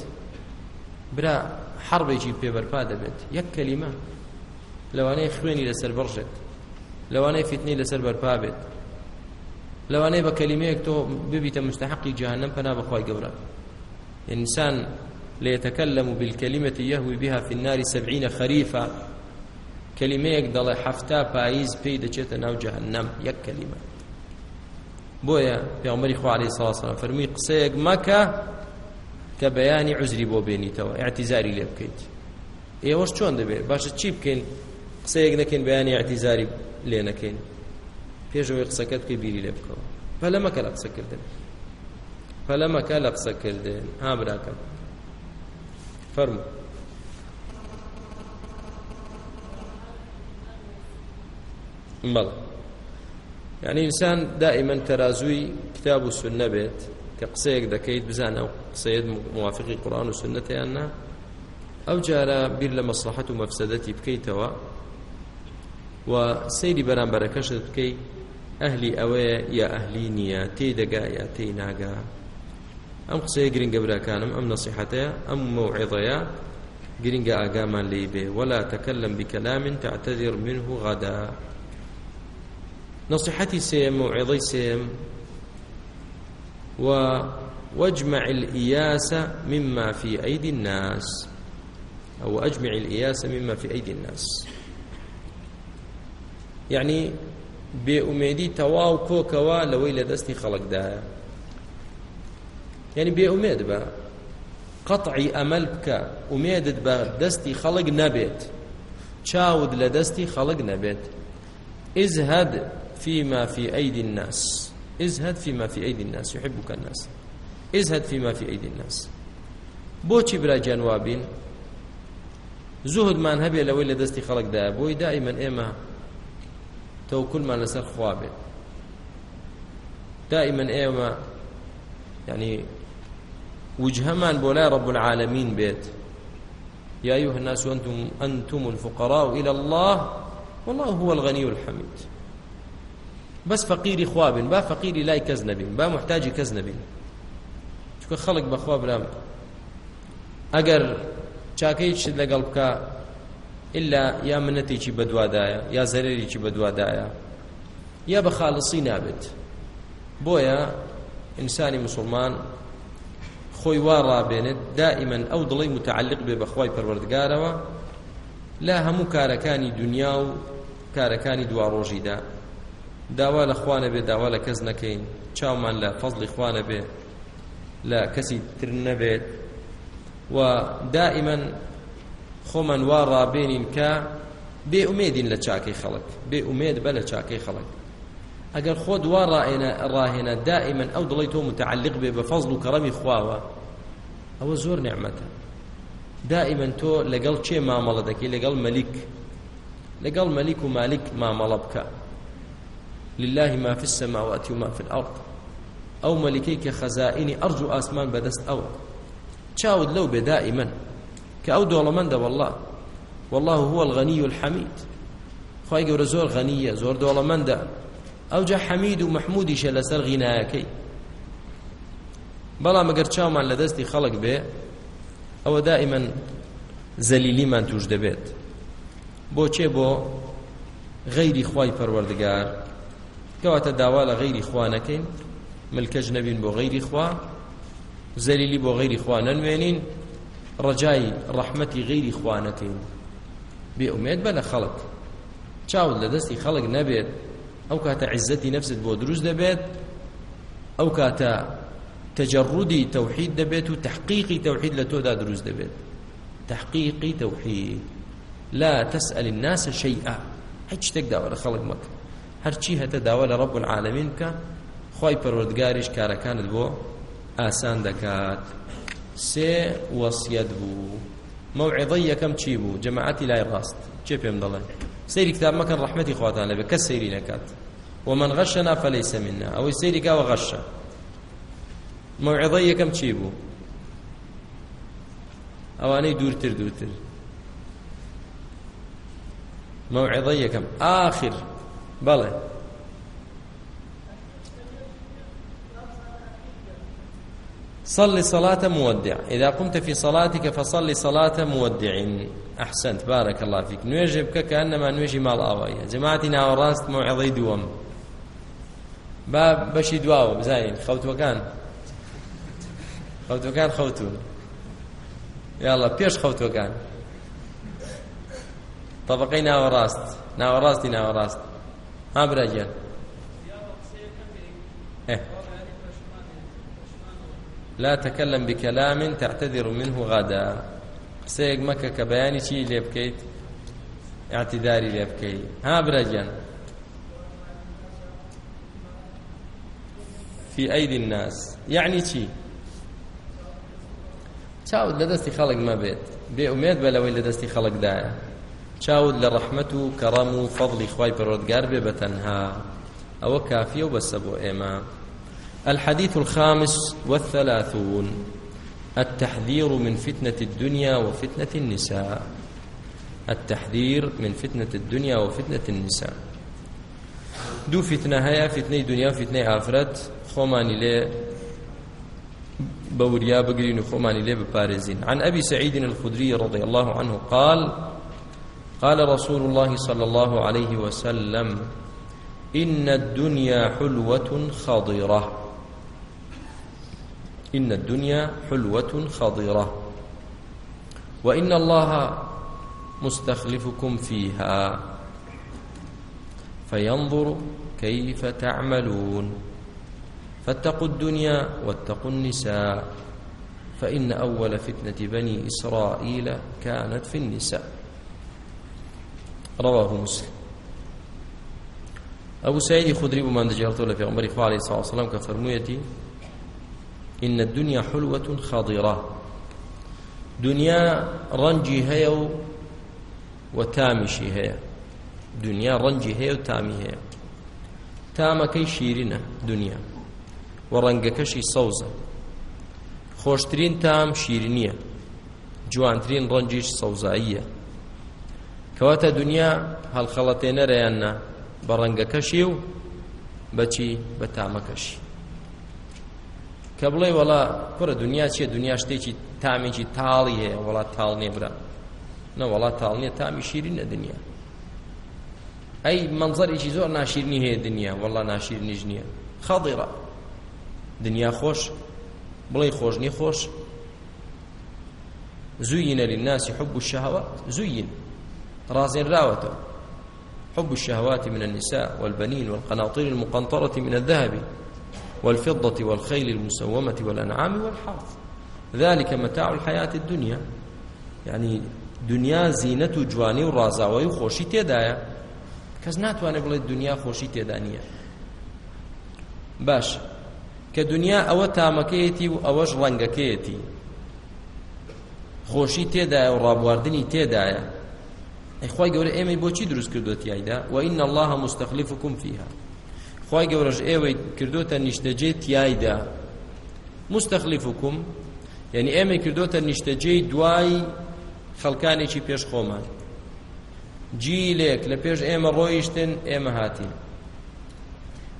برا حرب يجي في برفا دبت يك كلمة لو أنا إخواني لسر برجت لو أنا فتني لسر برفا بيت لو أنا بكلمة تو ببيت مستحق جهنم فأنا بخواي قبرك الإنسان ليتكلم بالكلمة يهوي بها في النار سبعين خريفا كلمة دڵێ حفتا پاییز پێی دەچێتە ناو جەهنم یەک کلمە بۆیە پێغمبەری خوا عەلەیهی سەڵاسەلام فەرمووی قسەیەک مەکە کە بەیانی عوزری بۆ بێنیتەوە ئاعتیزاری لێ بکەیت ئێوەش چۆن دەبێت باشە چی بکەین قسەیەک نەکەین بەیانی ئاعتیزاری لێ نەکەین پێشەوەی قسەکەت کە بیری لێ بکەوە پەلە مەکە لە قسەکردن فەلە مەکە لە قسەکردن ئابراکەم فەرمو بەڵ یعنی ئینسان دائیمەن تەرازووی کتاب و سنە بێت کە قسەیەک دەکەیت بزانە و قسەیەت موافقی قورآن و سنەتیان نا ئەو جارە بیر لە مەسلحەت و مەفسەدەتی بکەیتەوە و سەیری بەرامبەرەکەشت بکەیت ئەهلی ئەوەیە یا ئەهلی نییە تێدەگا یا تێی ناگا ئەم قسەیە گرنگە براکانم ئەم نەسیحەتەیە ئەم مەوعظەیە گرنگە ئاگامان لێی بێ ولا تەکەلم بکەلام تعتذر منه غدا نصيحتي سيم وعظي سيم و واجمع الإياس مما في أيدي الناس أو أجمع الإياس مما في أيدي الناس يعني بأميدي تواو كوكوا لويل دستي خلق دايا یعنی بێ ئومێد بە قەتعی ئەمەل بکە ئومێدت بە دەستی خەڵک نەبێت چاود لە دەستی خەڵک نەبێت ئزهد فيما في أيدي الناس ازهد فيما في أيدي الناس يحبك الناس ازهد فيما في أيدي الناس بۆچی برا جانوابین زوهدمان هەبێ لەوەی لە دەستی خەڵکدا بۆی دائیمەن ئێمە تەوکلمان لەسەر خوا بێت دائیمەن ئێمە ینی وجهمان بولا رب العالمين بيت يا أيها الناس أنتم, أنتم الفقراء إلى الله والله هو الغني الحميد بس فقيري خوابن با فقيري لاي كزنبين با محتاجي كزنبين چونکە خەڵک بەخوا برام ئەگەر چاکەیشت لەگەڵ بکە ئللا یا منەتێکی بەدووادایە یا زەرێکی بەدووادایە یا بە خاڵسی نابێت بۆیە ئینسانی مسلمان خۆی وا ڕابێنێت دائیمەن ئەو دڵی متعلق بێ بەخوای پەروەردگارەوە لا هەموو کارەکانی دنیا و کارەکانی دواڕۆژیدا داوا لە خوانە بێ داوا لە کەس نەکەین چاومان لە فەزلی خوانە بێ لە کەسی تر نەبێت و دائیمەن خۆمان وا ڕابێنین کە بێ ئومێدین لە چاکەی خەڵک بێ ئومێد بە لە چاکەی خەڵک ئەگەر خۆ دوا ڕاهێنە دائیمەن ئەو دڵی تۆ متعلق بێ بە فەزل و کەڕەمی خواوە ئەوە زۆر نعمەتە دائیبەن تۆ لەگەڵ چێ مامەڵە دەکەی لەگەڵ مەلیک لەگەڵ مەلیک و مالیک مامەڵە بکە لله ما في السماوات وما في الأرض ئەو مەلیکەی کە خەزائینی ئەرج و ئاسمان بەدەست ئەوە چاود لەو بێدائی من کە ئەو دۆڵەمەندە والله والله هو الغني الحميد خی گەورە زۆر غەنیە زۆر دۆڵەمەندە ئەو جا حەمید و مححمودیشە لەسەر غینایەکەی بەڵام ئەگەر چاومان لە دەستی خەڵک بێ ئەوە دائیمەن زەلیلیمان توش دەبێت بۆچێ بۆ غەیری خوای پەروەردگار کەواتە داوا لە غەیری خوا نەکەین ملکەش نەبین بۆ غەیری خوا زەلیلی بۆ غەیری خوا نەنوێنین ڕجای ڕەحمەتی غەیری خوا نەکەین بێئومێت بە لە خەڵک چاوت لە دەستی خەڵک نەبێت ئەو کاتە عیزەتی نەفست بۆ دروست دەبێت ئەو کاتە تجردی توحید دەبێت و تحقیقی توحید لە تۆدا دروست دەبێت تحقیقی توحید لا تسأل الناس شيئا هیچ شتێک داوە لە خەڵک مەکە هەرچی هەتە داوا لە ڕب العالمین بکە خی پەروەردگاریش کارەکانت بۆ ئاسان دەکات سێ وەسیەت بوو مەوعظی یەکەم چی بوو جەماعەتی لای ڕاست چێ پێم دەڵێ سەیری کتاب مەکەن ڕەحمەتی خواتان لەبێ کەس سەیری نەکات ومن غشنا فليس منا ئەوەی سەیری کاوە غەشە موعظە یەکەم چی بوو ئەوانەی دوورتر دوورتر موعظە یەکەم آخر بەڵێ صلي صلاة مودع إذا قمت في صلاتك فصلي صلاة مودع أحسنت بارك الله فيك نواجبك كأنما نواجي مال آوائية جماعتنا وراست موعظي دوم باب بشي دواوة بزاين خوت وكان خەوتوەکان خەوتون یاڵە پێش خەوتوەکان طبقەی ناوەڕاست ناوەڕاستی ناوەڕاست ها براگە لا تكلم بكلام تعتذر منه غدا قسەیەک مەکە کە بەیانی چی لێ بکەیت اعتیداری لێ بکەیت ها براگەن في أيدي الناس يعني شي چاوت لە دەستی خەڵکمە بێت بێ ئومێت بە لەوەی لە دەستی خەڵکدایە چاوت لە ڕەحمت و کەڕەم و فەضلی خوای پەرۆدگار بێ بە تەنها ئەوە کافیە و بەسە بۆ ئێمە الحديث الخامس والثلاثون التحذير من فتنة الدنيا وفتنة النساء التحذير من فتنة الدنيا وفتنة النساء دو فتنة هيا فتنة دنيا وفتنة آفرت خماني ليه بوريا بقرين خمان لي ببارزين عن أبي سعيد الخدري رضي الله عنه قال قال رسول الله صلى الله عليه وسلم إن الدنيا حلوة خضرة إن الدنيا حلوة خضرة وإن الله مستخلفكم فيها فينظر كيف تعملون فاتقوا الدنيا واتقوا النساء فإن أول فتنة بني إسرائيل كانت في النساء رواه مسلم أبو سعيد خدري بمن دجالته لفي عمر عليه الصلاة والسلام كفرميتي إن الدنيا حلوة خضرة دنيا رنجي هي وتامشي هي دنيا رنجي هي وتامي هي تامكي شيرنة دنيا و ڕەنگەکەشی سەوزە خۆشترین تام شیرنیە جوانترین ڕەنجیش سەوزاییە کەواتە دنیا هەڵخەڵەتێنەرەیاننا بە ڕەنگەکەشی و بەچی بە تامەکەشی کە بڵێ وەڵا کوڕە دنیا چیە دنیا شتێکی تامێکی تاڵی هەیە وڵا تاڵ نێبرا نە وڵا تاڵ نییە تامی شیرینە دنیا ئەی منظەرێکی زۆر ناشیرنی هەیە دنیا وەڵا ناشیرنیش نییە خەڵیڕە دنیا خۆش بڵێ خۆشنی خۆش زوين للناس حب الشهوات زين رازين راوته حب الشهوات من النساء والبنين والقناطير المقنطرة من الذهب والفضة والخيل المسومة والأنعام والحرث ذلك متاع الحياة الدنيا يعني دنيا زينة جواني ورازاوي وخوشي تيدايا كز ناتواني بڵێ دنیا خۆشی تێدا نییە باش کە دنیا ئەوە تامەکەیەتی و ئەوەش ڕەنگەکەیەتی خۆشی تێدایە و ڕابواردنی تێدایە ئەیخوای گەورە ئێمەی بۆچی دروست کردوتیایدا و ئین الله مستەخلیفکم فیها خوای گەورەش ئێوەی کردوتە نیشتەجێ تیایدا مستەخلیفکم یعنی ئێمەی کردوتە نیشتەجێی دوای خەڵکانێکی پێش خۆمان جیلێک لە پێش ئێمە ڕۆیشتن ئێمە هاتین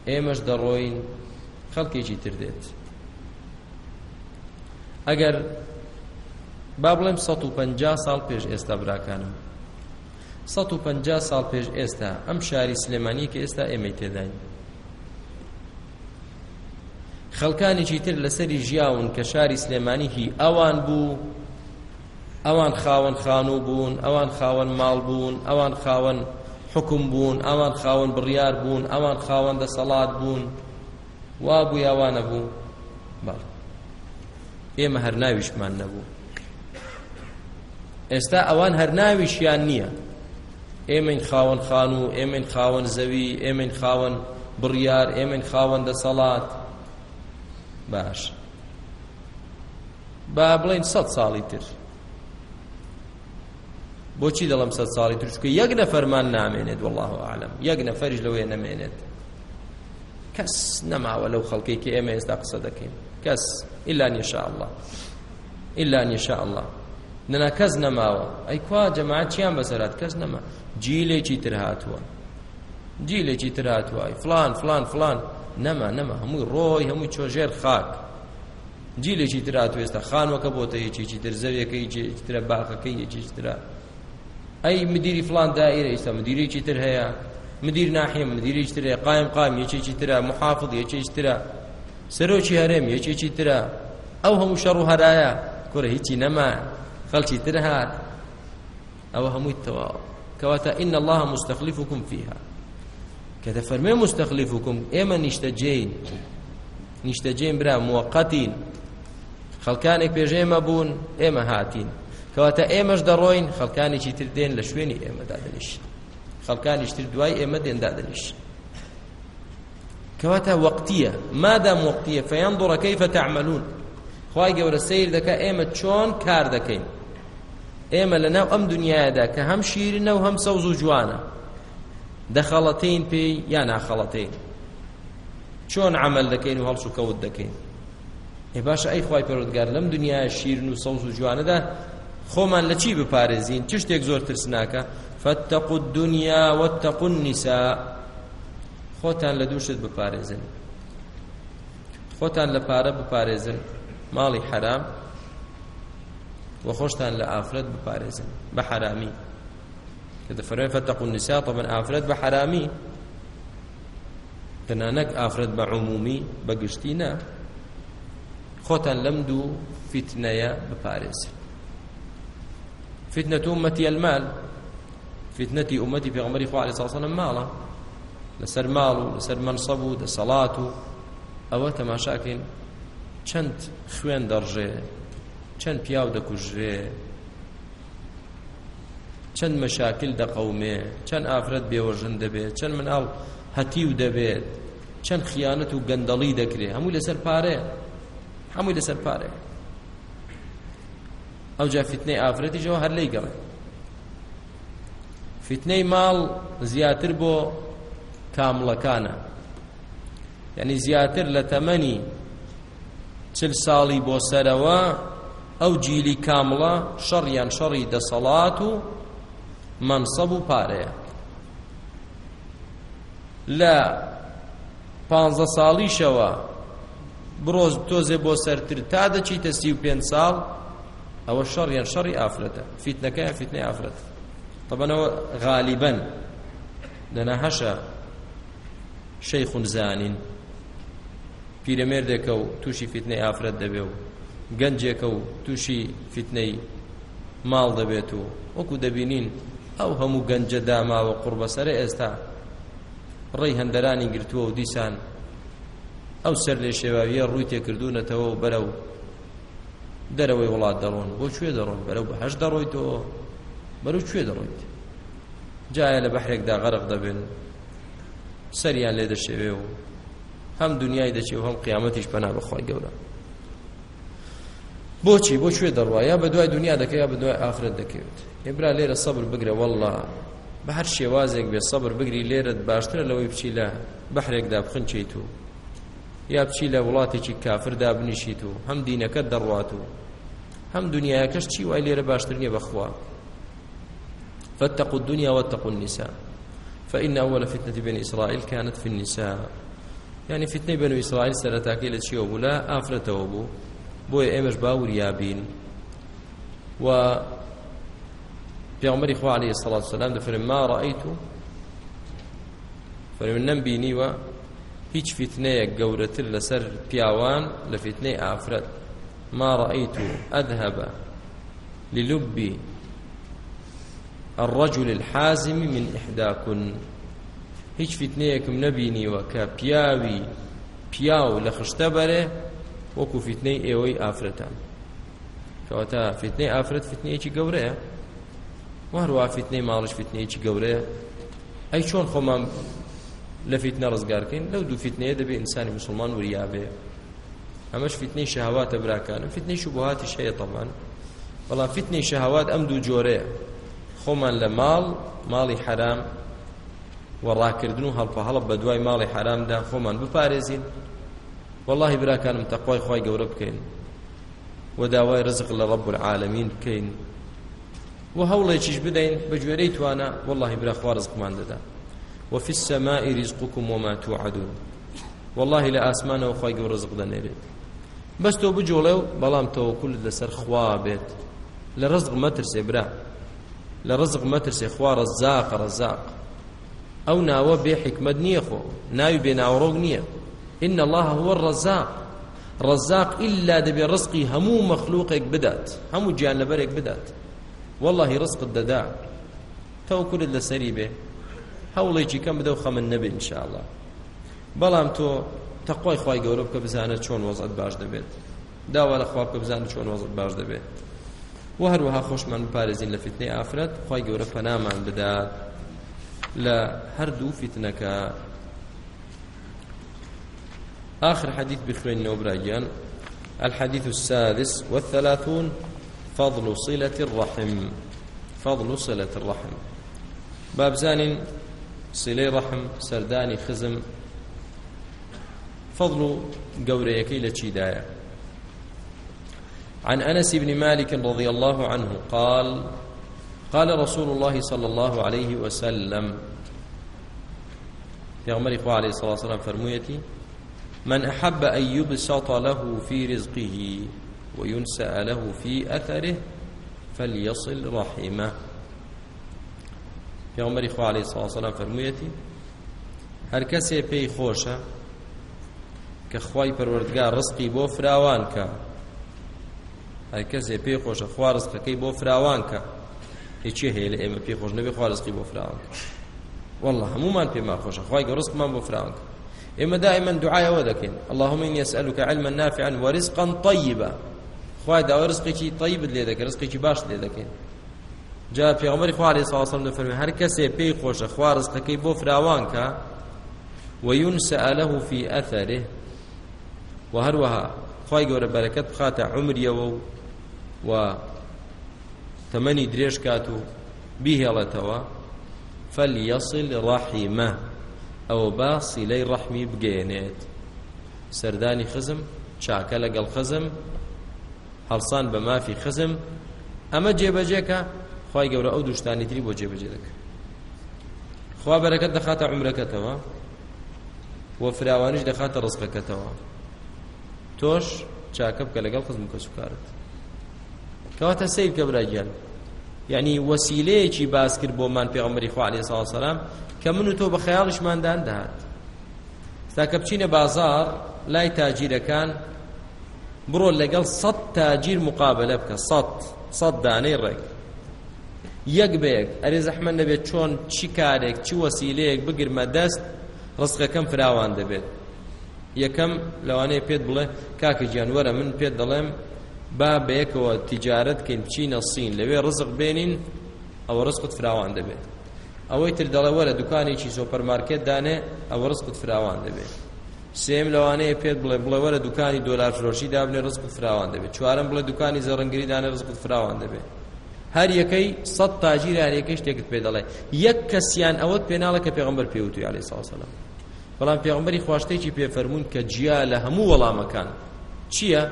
ئێمەش دەڕۆین خەڵکێکی تر دێت ئەگەر با بڵێم 150 ساڵ پێش ئێستا براکانم 150 ساڵ پێش ئێستا ئەم شاری سلێمانی کە ئێستا ئێمەی تێداین خەڵکانێکی تر لەسەری ژیاون کە شاری سلێمانی هی ئەوان بوو ئەوان خاوەن خانوو بوون ئەوان خاوەن ماڵ بوون ئەوان خاوەن حکم بوون ئەوان خاوەن بڕیار بوون ئەوان خاوەندە سەڵات بوون وابوو یاوان نەبوو بەڵ ئێمە هەر ناویشمان نەبوو ئێستا ئەوان هەر ناویشیان نییە ئێمەین خاوەن خان و ئێمەین خاوەن زەوی ئێمەین خاوەن بڕیار ئێمەین خاوەن دەسەڵات باش با بڵین سەد ساڵی تر بۆچی دەڵم سەد ساڵی تر چکە یەک نەفەرمان نامێنێت والله عالم یەک نەفەریش لەوەیە نەمێنێت کەس نەماوە لەو خەڵکی کە ئێمە ئێستا قسە دەکەین کەس ئللا نیشاء الله ئللا نیشاء الله نەنا کەس نەماوە ئەیکوا جەماعەت چیان بەسەرات کەس نەما جیلێکی تر هاتووە جیلێکی تر هاتووە فلان فلان فلان نەما نەما هەمووی ڕۆی هەمووی چۆژێر خاک جیلێکی تر هاتووە ئێستا خانوەکە بۆتە یەکێکی تر زەویەکە یەکێکی ترە باخەکەی یەکێکی ترە ئەی مدیری فلان دائرە ئێستا مدیرێکی تر هەیە مدیر ناحیە مدیریش ترە قایم قایم یەکێکی ترە محافظ یەکێکی ترە سەرۆکی هەرێم یەکێکی ترە ئەو هەموو شەڕ و هەرایە کوڕە هیچی نەما خەڵکی تر هات ئەوە هەمووی تەواوە کەواتە ئین الله مستەخلیفکم فیها کە دەفەرمێ مستەخلیفکم ئێمە نیشتەجێین نیشتەجێین برا موقەتین خەڵکانێک پێژێمە بوون ئێمە هاتین کەواتە ئێمەش دەڕۆین خەڵکانێکی تر دێن لە شوێنی ئێمەدا دەنیشت خەڵکانیشتر دوای ئێمە دێندا دەنیش کەواتە وەقتیە مادام وەقتیە فەیانظر کەیف تەعملون خوای گەورە سیر دەکا ئێمە چۆن کار دەکەین ئێمە لەناو ئەم دنیادا کە هەم شیرنە و هەم سەوز و جوانە دەخەڵەتین پێی یا ناخەڵەتین چۆن عمل دەکەین و هەڵس و کەوت دەکەین ێ باشە ئەی خی پەرۆدگار لەم دنیای شیرن و سەوز و جوانەدا خۆمان لە چی بپارێزین چ شتێک زۆر ترسناکە فاتقوا الدنيا واتقوا النساء خۆتان لە دووشت بپارێزن خۆتان لە پارە بپارێزن ماڵی حرام و خۆشتان لە ئافرەت بپارێزن بە حرامی کە دەفەرمێن فەتەقوا النساء طبعا ئافرەت بە حرامی تەنانەک ئافرەت بە عمومی بە گشتی نا خۆتان لەم دوو فتنەیە بپارێزن فتنة أمتي المال فتنەتی ئومەتی پێغمەری خوا لە ساسەنە ماڵە لەسەر ماڵ و لەسەر منسەب و دەسەڵات و ئەوە تەماشاکەین چەند خوێن دەڕژێ چەند پیاو دەکوژێ چەند مەشاکل دەقەومێ چەند ئافرەت بێوەژن دەبێت چەند مناڵ هەتیو دەبێت چەند خیانەت و گەندەڵی دەکرێت هەمووی لەسەر پارێ هەمووی لەسەر پارێ ئەو جا فتنەی ئافرەتیشەوە هەر لی گەڕێت فتنەی ماڵ زیاتر بۆ کامڵەکانە یعنی زیاتر لە تەمەنی چل ساڵی بۆ سەرەوە ئەو جیلی کامڵە شەڕیان شەڕی دەسەڵات و مەنسەب و پارەیە لە پانزە ساڵیشەوە برۆز تۆزێ بۆ سەرتر تا دەچیتە سی و پێنج ساڵ ئەوە شەڕیان شەڕی ئافرەتە فیتنەکەیان فیتنەی ئافرەتە طبعا هو غالبا لنا هشا شيخ زان پیرەمێردێکە و تووشی فیتنەی ئافرەت دەبێ و گەنجێکە و تووشی فیتنەی ماڵ دەبێت و وەکو دەبینین ئەو هەموو گەنجە داماوە قوربەسەرە ئێستا ڕێی هەندەرانی گرتووە و دیسان ئەو سەر لێ شێواویە ڕووی تێکردوونەتەوە و بەرە و دەرەوەی وڵات دەڕۆن بۆ کوێ دەڕۆن بەرەو بەهش دەڕۆیتەوە بەرەو کوێ دەڕۆیت جایە لە بەحرێکدا غەرق دەبن سەریان لێ دەشێوێ و هەم دنیای دەچێ و هەم قیامەتیش پەنا بەخوای گەورە بۆچی بۆ کوێ دەڕواە بە دوای دنیا دەکە یا بە دوای ئافرەت دەکەوێت ئێبرا لێرە سەبر بگرە وەڵا بە هەر شێوازێک بێ سەبر بگری لێرت باشترە لەوەی بچی لە بەحرێکدا بخنچیت و یا بچی لە وڵاتێکی کافردا بنیشیت و هەم دینەکەت دەڕوات و هەم دنیاکەش چی وای لێرە باشتر نییە بەخوا فاتقوا الدنيا واتقوا النساء فإن أول فتنة بني إسرائيل كانت في النساء يعني فتنة بني إسرائيل سرتاكي لشيء وبلا آفرة وبو بوي إمش باوريابين و پیامبری خوا علیه الصلاة والسلام دفرم ما رأيتو فرم نبینی و هیچ فتنەیەک گەورەتر لەسەر پیاوان لە فتنەی ئافرەت ما رأيتو أذهب للب الرجل الحازم من إحداكن هیچ فتنەیەکم نەبینیوە کە پیاوی پیاو لە خشتە بەرێ وەکو فتنەی ئێوەی ئافرەتان کەواتە فتنەی ئافرەت فتنەیەکی گەورەیە وهروە فتنەی ماڵش فتنەیەکی گەورەیە ئەی چۆن خۆمان لە فتنە ڕزگارکەین لەو دوو فتنەیە دەبێ ئینسانی مسلمان وریابێ ئەمەش فتنەی شەهاواتە براکانم فتنەی شوبهاتیش هەیە تەمان بەڵام فتنەی شەهاوات ئەم دوو جۆرەیە خۆمان لە ماڵ ماڵی حرام و ڕاکردن و هەڵپە هەڵب بە دوای ماڵی حرامدا خۆمان بپارێزین واللهی براکانم تەقوای خی گەورە بکەین و داوای ڕزق لە ڕب العالمین بکەین و هەوڵێکیش بدەین بە گوێرەی توانە واللهی براخوا ڕزقمان دەدا وفي السماء رزقكم وما توعدون والله لە ئاسمانەوە خی گەور ڕزق دەنێرێت بەس تۆ بجۆڵێ و بەڵام تەوەکول لەسەر خوا بێت لە ڕزق مەترسێ برا لە ڕزق مەترسێ خوا ڕزاق ڕزاق ئەو ناوە بێ حکمت نییە خۆ ناوی بێ ناوڕۆک نییە إن الله هو الرزاق ڕزاق إلا دەبێ ڕزقی هەموو مەخلووقێک بدات هەموو گیان لەبەرێک بدات والله ڕزقت دەدا تەو کورت لەسەری بێ هەوڵێکی کەم بدە و خەمن نەبێ انشاءله بەڵام تۆ تەقۆی خی گەورە بکە بزانە چۆن وەزت باش دەبێت داوا لە خواب کە بزانە چۆن وەزت باش دەبێت و هەروەها خۆشمان بپارێزین لە فتنەی ئافرەت خی گەورە پەنامان بدات لە هەردوو فتنەکە آخر حديث بخوين نوبرايان الحديث السادس والثلاثون فضل صلة الرحم فضل صلة الرحم باب زان صلة رحم سرداني خزم فضل قوريكي لچيدايا عن أنس بن مالك رضي الله عنه قال قال رسول الله صلى الله عليه وسلم في عمر إخوة عليه الصلاة والسلام فرميتي من أحب أن يبسط له في رزقه وينسأ له في أثره فليصل رحمه في عمر إخوة عليه الصلاة والسلام فرميتي هەر کەسێ پێی خۆشە کە خی پەروەردگار ڕستقی بۆ فراوان کە هەر کەسێ پێی خۆشە خوارزقەکەی بۆ فراوان کە هیچی هەیە لە ئێمە پێی خۆش نەبێ خوارزقی بۆ فراوان والله هەمومان پێما خۆشە خی گەڕستمان بۆ فراوان کە ئێمە دائما دعایەوە دەکەین اللهم إني أسألك علما نافعا ورزقا طيبا خوای داوە ڕزقێکی طیبت لێ دەکەن ڕزقێکی باش لێ دەکەین جا پێغەمبەری خوا عەلەیهی سەڵاسەم دەفەرمێ هەر کەسێ پێی خۆشە خوا ڕزقەکەی بۆ فراوان کە وينسأ له في أثره وهروها خوای گەورە بەرەکەت بخاتە عمریەوە و و تەمەنی درێژ کات و بیهێڵێتەوە فەلیەسل ڕەحیمە ئەوە با سیلەی ڕەحمی بگەێنێت سەردانی خزم چاکە لەگەڵ خزم هەڵسان بە مافی خزم ئەمە جێبەجێکە خی گەورە ئەو دوشتانی تری بۆ جێبەجێ دەکە خوا بەرەکەت دەخاتە عمرەکەتەوە وە فراوانش دەخاتە ڕزقەکەتەوە تۆش چاکە بکە لەگەڵ خزم کەسوکارت کەواتە سیر کە براگیان یعنی وەسیلەیەکی باز کرد بۆمان پێغەمبەری خوا عەلەیهی سڵاو سەلام کە من و تۆ بە خەیاڵشماندان دەهات تا کە بچینە بازار لای تاجیرەکان بڕۆ لەگەڵ سەد تاجیر مقابلە بکە سەد سەد دانەی ڕێک یەک بەیەک ئەرێ زەحمە نەبێت چۆن چی کارێک چی وەسیلەیەک بگرمە دەست ڕزقەکەم فراوان دەبێت یەکەم لەوانەیە پێت بڵێ کاکە گیان وەرە من پێت دەڵێم با بەیەکەوە تیجارەت کەین بچینە سین لەوێ ڕزق بێنین ئەوە ڕزقت فراوان دەبێت ئەوەی تر دەڵەوە لە دوکانێکی سۆپەرمارکێت دانێ ئەوە ڕزقت فراوان دەبێت سێم لەوانەیە پێت بڵێ بڵێوەرە دوکانی دۆلار فرۆشی دابنێ ڕزقت فراوان دەبێت چوارم بڵێ دوکانی زەڕنگری دانێ ڕزقت فراوان دەبێت هەر یەکەی سەد تاجیران یەکەی شتێکت پێ دەڵێ یەک کەسیان ئەوەت پێناڵە کە پێغمبەر پێوتوی علی ساسەلام بەڵام پێغمبەری خواشتێکی پێفەرمونون کە جیا لە هەموو وەڵامەکان چییە؟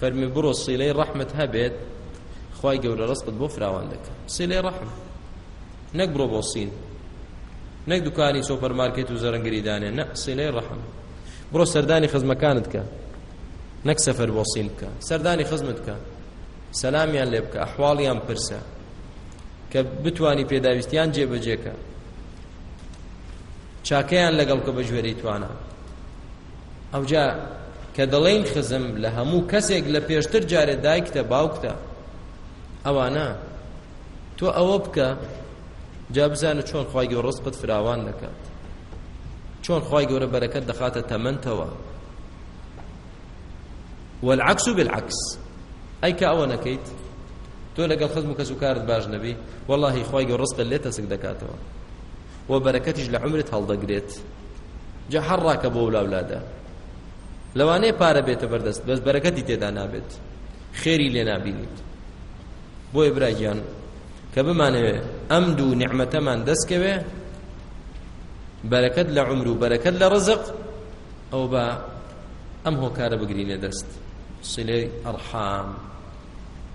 فەرمی بڕۆ سیلەی ڕەحمت هەبێت خی گەورە ڕستت بۆ فراوان دەکە سیلەی ڕەحم نەک بڕۆ بۆ سین نەک دوکانی سۆپەرمارکێت و زەرنگریدانێ نە سیلەی ڕەحم بڕۆ سەردانی خزمەکانت کە نەک سەفەر بۆ سین بکە سەردانی خزمت کە سەلامیان لێ بکە ئەحواڵیان پرسە کە بتانی پێداویستیان جێبەجێکە چاکەیان لەگەڵ کە بە ژێری توانە ئەوجا کە دەڵێین خزم لە هەموو کەسێک لە پێشتر جارێ دایکتە باوکتە ئەوانە تۆ ئەوە بکە جا بزانە چۆن خی گەۆ ڕستقت فراوان دەکات چۆن خی گەورە بەرەکەت دەخاتە تەمەندەوە والعکس و بالعکس ئەیکە ئەوە نەکەیت تۆ لەگەڵ خزم و کەس و کارت باش نەبی واللهی خی گەۆ ڕستە لێ تەسک دەکاتەوە و بەرەکەتیش لە عمرت هەڵدەگرێت جا هەڕاکە بۆ ولاولادە لەوانەیە پارە بێتە بەردەست بەس بەرەکەتی تێدا نابێت خێری لێ نابینیت بۆ ئێبراگیان کە بمانەوێت ئەم دوو نعمەتەمان دەستکەوێ بەرەکەت لە عمر و بەرەکەت لە ڕزق ئەو بە ئەم هۆکارە بگرینە دەست سلەی ئەرحام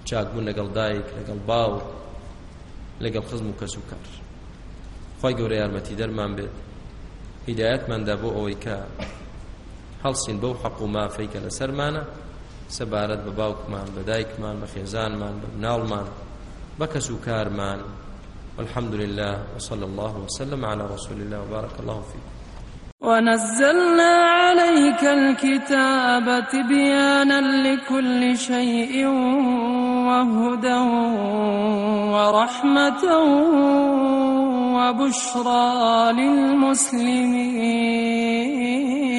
چاکبوون لەگەڵ دایک لەگەڵ باوە لەگەڵ خزم و کەس و کار خی گەورە یارمەتی دەرمان بێت هیدایەتماندا بۆ ئەوەی کە هەڵسین بەو حەق و مافەیکە لە سەرمانە سەبارەت بە باوکمان بە دایکمان بە خێزانمان بە ناڵمان بە کەس و کارمان والحمد لله وصلى الله وسلم على رسول الله وبارك الله فيك ونزلنا عليك الكتاب تبيانا لكل شيء وهدى ورحمة وبشرى للمسلمين